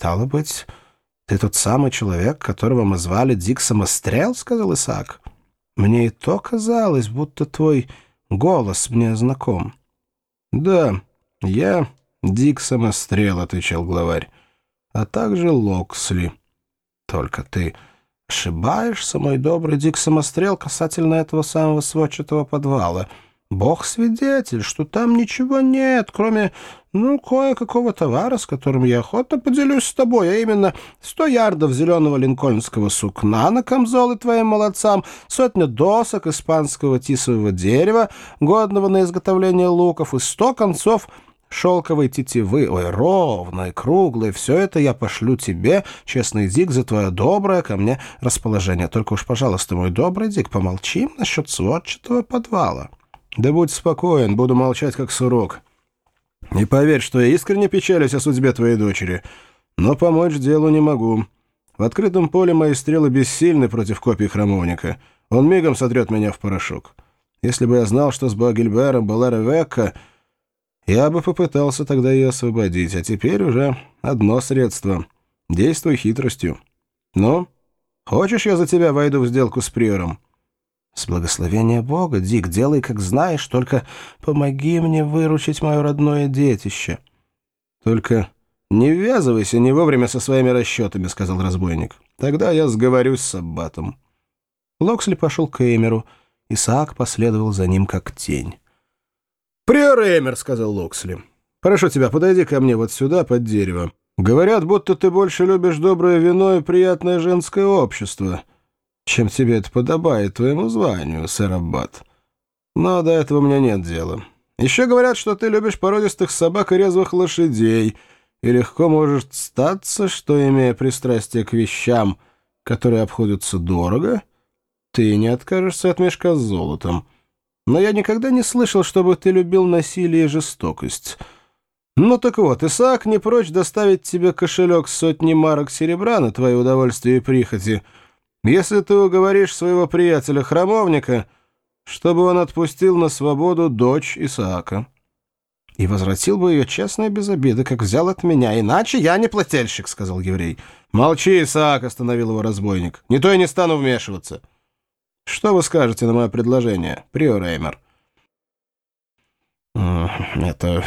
«Стало быть, ты тот самый человек, которого мы звали Дик Самострел?» — сказал Исаак. «Мне и то казалось, будто твой голос мне знаком». «Да, я Дик Самострел», — отвечал главарь, — «а также Локсли». «Только ты ошибаешься, мой добрый Дик Самострел, касательно этого самого сводчатого подвала». Бог свидетель, что там ничего нет, кроме, ну, кое-какого товара, с которым я охотно поделюсь с тобой, а именно сто ярдов зеленого линкольнского сукна на камзолы твоим молодцам, сотня досок испанского тисового дерева, годного на изготовление луков, и сто концов шелковой тетивы, ой, ровной, круглой, все это я пошлю тебе, честный Дик, за твое доброе ко мне расположение. Только уж, пожалуйста, мой добрый Дик, помолчим насчет сводчатого подвала». Да будь спокоен, буду молчать как сурок. И поверь, что я искренне печалюсь о судьбе твоей дочери, но помочь делу не могу. В открытом поле мои стрелы бессильны против копий храмовника. Он мигом сотрет меня в порошок. Если бы я знал, что с Багельбером была Ревекка, я бы попытался тогда ее освободить, а теперь уже одно средство. Действуй хитростью. Ну, хочешь, я за тебя войду в сделку с приором?» «С благословения Бога, Дик, делай, как знаешь, только помоги мне выручить мое родное детище». «Только не ввязывайся не вовремя со своими расчетами», — сказал разбойник. «Тогда я сговорюсь с Аббатом». Локсли пошел к Эмеру. Исаак последовал за ним как тень. «Приор Эмер», — сказал Локсли. «Прошу тебя, подойди ко мне вот сюда, под дерево. Говорят, будто ты больше любишь доброе вино и приятное женское общество» чем тебе это подобает твоему званию, сэр Аббат. Но до этого у меня нет дела. Еще говорят, что ты любишь породистых собак и резвых лошадей, и легко можешь статься, что, имея пристрастие к вещам, которые обходятся дорого, ты не откажешься от мешка с золотом. Но я никогда не слышал, чтобы ты любил насилие и жестокость». Ну так вот, Исаак не прочь доставить тебе кошелек с сотни марок серебра на твое удовольствие и прихоти — если ты уговоришь своего приятеля-храмовника, чтобы он отпустил на свободу дочь Исаака. И возвратил бы ее честно и без обиды, как взял от меня. Иначе я не плательщик, — сказал еврей. Молчи, Исаак, — остановил его разбойник. Не то я не стану вмешиваться. Что вы скажете на мое предложение, приор Эймер? Это...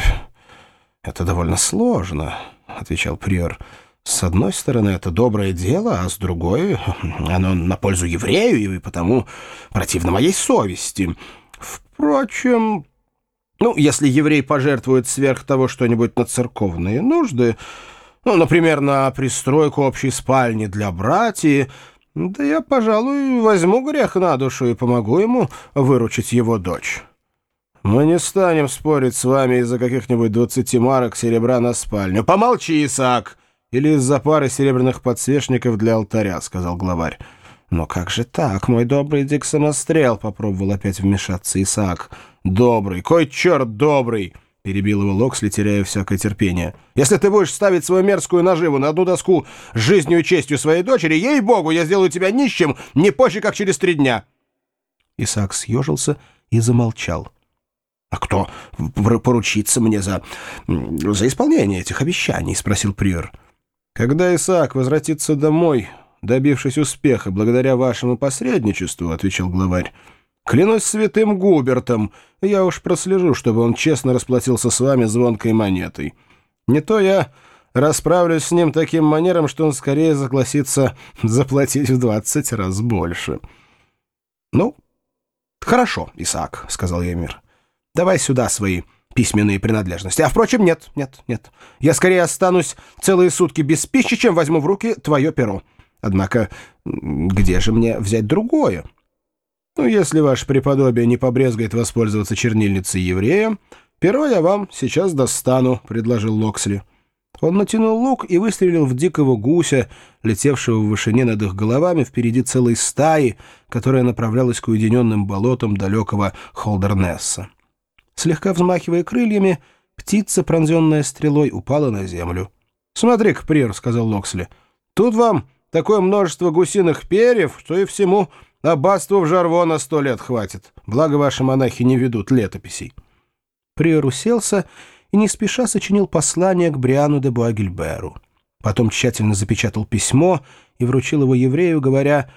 это довольно сложно, — отвечал приор. С одной стороны, это доброе дело, а с другой, оно на пользу еврею и потому противно моей совести. Впрочем, ну, если еврей пожертвует сверх того что-нибудь на церковные нужды, ну, например, на пристройку общей спальни для братьев, да я, пожалуй, возьму грех на душу и помогу ему выручить его дочь. Мы не станем спорить с вами из-за каких-нибудь двадцати марок серебра на спальню. Помолчи, Исаак! Или из-за пары серебряных подсвечников для алтаря», — сказал главарь. «Но как же так, мой добрый Дик Самострел?» — попробовал опять вмешаться Исаак. «Добрый, кой черт добрый!» — перебил его Локсли, теряя всякое терпение. «Если ты будешь ставить свою мерзкую наживу на одну доску с жизнью и честью своей дочери, ей-богу, я сделаю тебя нищим не позже, как через три дня!» Исаак съежился и замолчал. «А кто поручится мне за... за исполнение этих обещаний?» — спросил приор. «Когда Исаак возвратится домой, добившись успеха благодаря вашему посредничеству», — отвечал главарь, — «клянусь святым Губертом, я уж прослежу, чтобы он честно расплатился с вами звонкой монетой. Не то я расправлюсь с ним таким манером, что он скорее согласится заплатить в двадцать раз больше». «Ну, хорошо, Исаак», — сказал Емир. «Давай сюда свои письменные принадлежности. А, впрочем, нет, нет, нет. Я скорее останусь целые сутки без пищи, чем возьму в руки твое перо. Однако, где же мне взять другое? Ну, если ваше преподобие не побрезгает воспользоваться чернильницей еврея, перо я вам сейчас достану, — предложил Локсли. Он натянул лук и выстрелил в дикого гуся, летевшего в вышине над их головами впереди целой стаи, которая направлялась к уединенным болотам далекого Холдернесса. Слегка взмахивая крыльями, птица, пронзенная стрелой, упала на землю. «Смотри-ка, Прир», — сказал Локсли, — «тут вам такое множество гусиных перьев, что и всему аббатству в Жарво на сто лет хватит. Благо ваши монахи не ведут летописей». Приор уселся и не спеша сочинил послание к Бриану де Буагильберу. Потом тщательно запечатал письмо и вручил его еврею, говоря,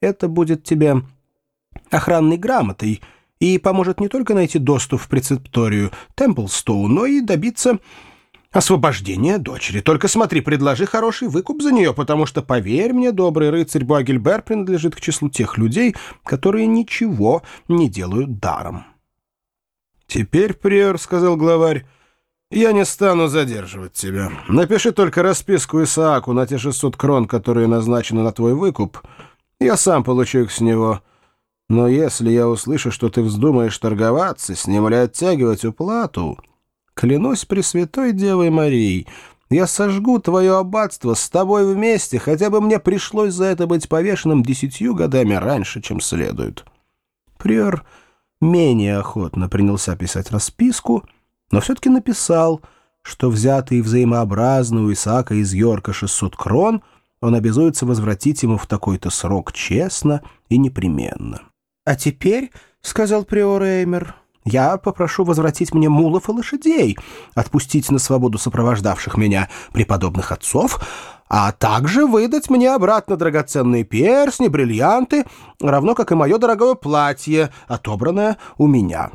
«Это будет тебе охранной грамотой и поможет не только найти доступ в прецепторию Темплстоу, но и добиться освобождения дочери. Только смотри, предложи хороший выкуп за нее, потому что, поверь мне, добрый рыцарь Буагельбер принадлежит к числу тех людей, которые ничего не делают даром». «Теперь, приор, — сказал главарь, — я не стану задерживать тебя. Напиши только расписку Исааку на те 600 крон, которые назначены на твой выкуп. Я сам получу их с него». Но если я услышу, что ты вздумаешь торговаться с ним или оттягивать уплату, клянусь Пресвятой Девой Марией, я сожгу твое аббатство с тобой вместе, хотя бы мне пришлось за это быть повешенным десятью годами раньше, чем следует». Приор менее охотно принялся писать расписку, но все-таки написал, что взятый взаимообразно у Исаака из Йорка 600 крон он обязуется возвратить ему в такой-то срок честно и непременно. «А теперь, — сказал приор Эймер, — я попрошу возвратить мне мулов и лошадей, отпустить на свободу сопровождавших меня преподобных отцов, а также выдать мне обратно драгоценные персни, бриллианты, равно как и мое дорогое платье, отобранное у меня».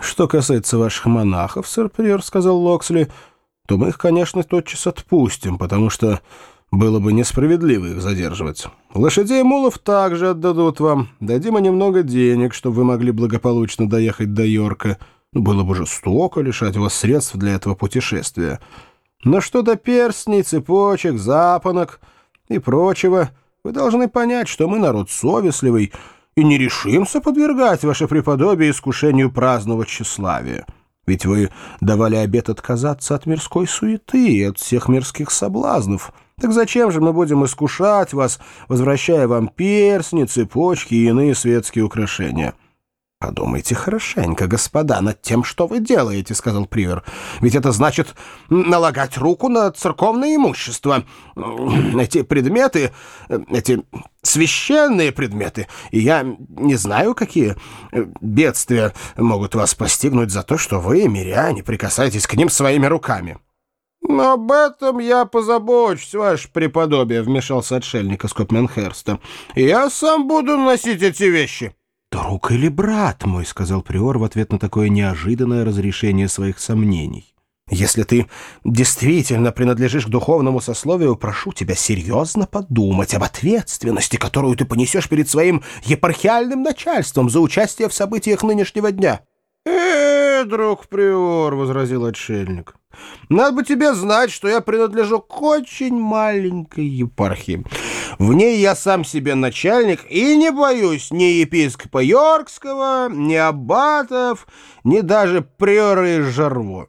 «Что касается ваших монахов, сэр Приор, — сказал Локсли, — то мы их, конечно, тотчас отпустим, потому что было бы несправедливо их задерживать. Лошадей и мулов также отдадут вам. Дадим им немного денег, чтобы вы могли благополучно доехать до Йорка. Было бы жестоко лишать вас средств для этого путешествия. Но что до перстней, цепочек, запонок и прочего, вы должны понять, что мы народ совестливый и не решимся подвергать ваше преподобие искушению праздного тщеславия. Ведь вы давали обет отказаться от мирской суеты и от всех мирских соблазнов». Так зачем же мы будем искушать вас, возвращая вам персни, цепочки и иные светские украшения?» «Подумайте хорошенько, господа, над тем, что вы делаете», — сказал Привер. «Ведь это значит налагать руку на церковное имущество. Эти предметы, эти священные предметы, и я не знаю, какие бедствия могут вас постигнуть за то, что вы, миряне, прикасаетесь к ним своими руками». «Но об этом я позабочусь, ваше преподобие», — вмешался отшельник из Копменхерста. «Я сам буду носить эти вещи». «Друг или брат мой», — сказал приор в ответ на такое неожиданное разрешение своих сомнений. «Если ты действительно принадлежишь к духовному сословию, прошу тебя серьезно подумать об ответственности, которую ты понесешь перед своим епархиальным начальством за участие в событиях нынешнего дня». «Э, друг приор», — возразил отшельник, — «надо бы тебе знать, что я принадлежу к очень маленькой епархии. В ней я сам себе начальник и не боюсь ни епископа Йоркского, ни аббатов, ни даже приора из Жарво.